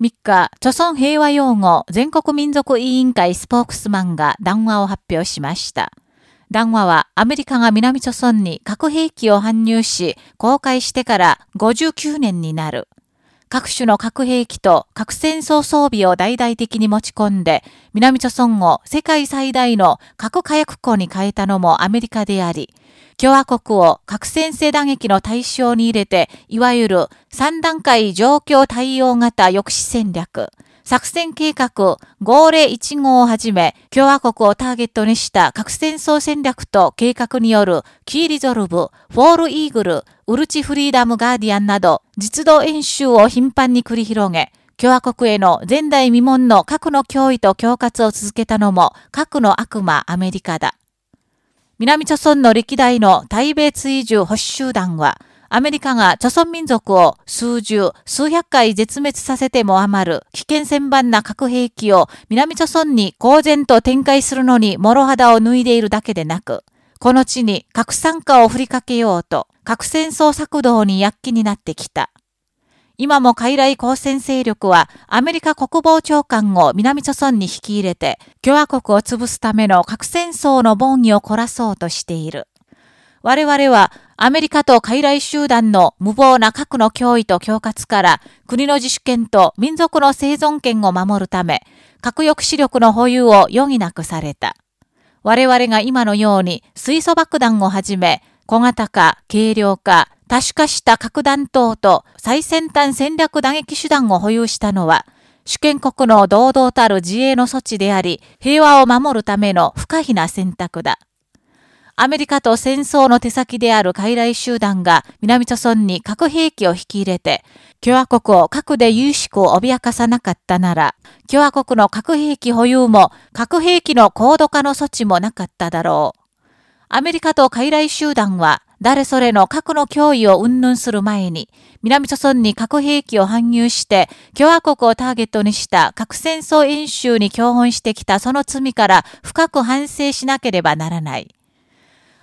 3日、著村平和擁護全国民族委員会スポークスマンが談話を発表しました。談話はアメリカが南朝村に核兵器を搬入し公開してから59年になる。各種の核兵器と核戦争装備を大々的に持ち込んで、南朝鮮を世界最大の核火薬庫に変えたのもアメリカであり、共和国を核戦制打撃の対象に入れて、いわゆる3段階状況対応型抑止戦略、作戦計画号令1号をはじめ、共和国をターゲットにした核戦争戦略と計画によるキーリゾルブ、フォールイーグル、ウルチフリーダムガーディアンなど、実動演習を頻繁に繰り広げ、共和国への前代未聞の核の脅威と恐喝を続けたのも核の悪魔アメリカだ。南朝村の歴代の対米追従保守集団は、アメリカが朝鮮民族を数十、数百回絶滅させても余る危険千万な核兵器を南朝村に公然と展開するのに諸肌を脱いでいるだけでなく、この地に核酸化を振りかけようと、核戦争策動に躍起になってきた。今も傀儡交戦勢力はアメリカ国防長官を南朝鮮に引き入れて共和国を潰すための核戦争の防御を凝らそうとしている。我々はアメリカと傀儡集団の無謀な核の脅威と恐喝から国の自主権と民族の生存権を守るため核抑止力の保有を余儀なくされた。我々が今のように水素爆弾をはじめ小型化、軽量化、多種化した核弾頭と最先端戦略打撃手段を保有したのは、主権国の堂々たる自衛の措置であり、平和を守るための不可避な選択だ。アメリカと戦争の手先である傀儡集団が南朝村に核兵器を引き入れて、共和国を核で有識を脅かさなかったなら、共和国の核兵器保有も核兵器の高度化の措置もなかっただろう。アメリカと傀儡集団は誰それの核の脅威を云々する前に、南朝村に核兵器を搬入して、共和国をターゲットにした核戦争演習に共本してきたその罪から深く反省しなければならない。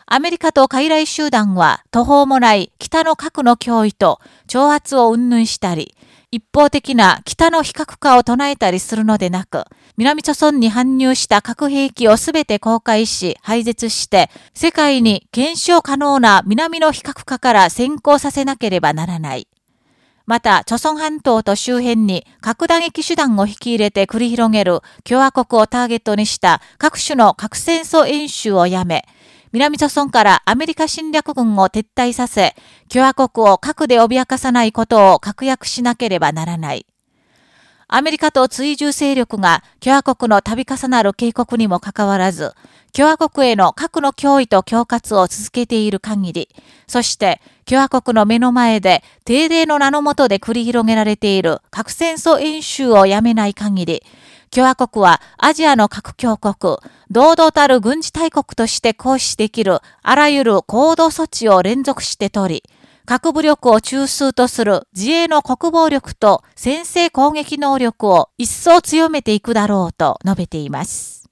アメリカと傀儡集団は途方もない北の核の脅威と挑発を云々したり、一方的な北の非核化を唱えたりするのでなく、南朝村に搬入した核兵器をすべて公開し、廃絶して、世界に検証可能な南の非核化から先行させなければならない。また、朝鮮半島と周辺に核打撃手段を引き入れて繰り広げる共和国をターゲットにした各種の核戦争演習をやめ、南朝鮮からアメリカ侵略軍を撤退させ、共和国を核で脅かさないことを確約しなければならない。アメリカと追従勢力が共和国の度重なる警告にもかかわらず、共和国への核の脅威と恐喝を続けている限り、そして共和国の目の前で定例の名のもとで繰り広げられている核戦争演習をやめない限り、共和国はアジアの核強国、堂々たる軍事大国として行使できるあらゆる行動措置を連続して取り、核武力を中枢とする自衛の国防力と先制攻撃能力を一層強めていくだろうと述べています。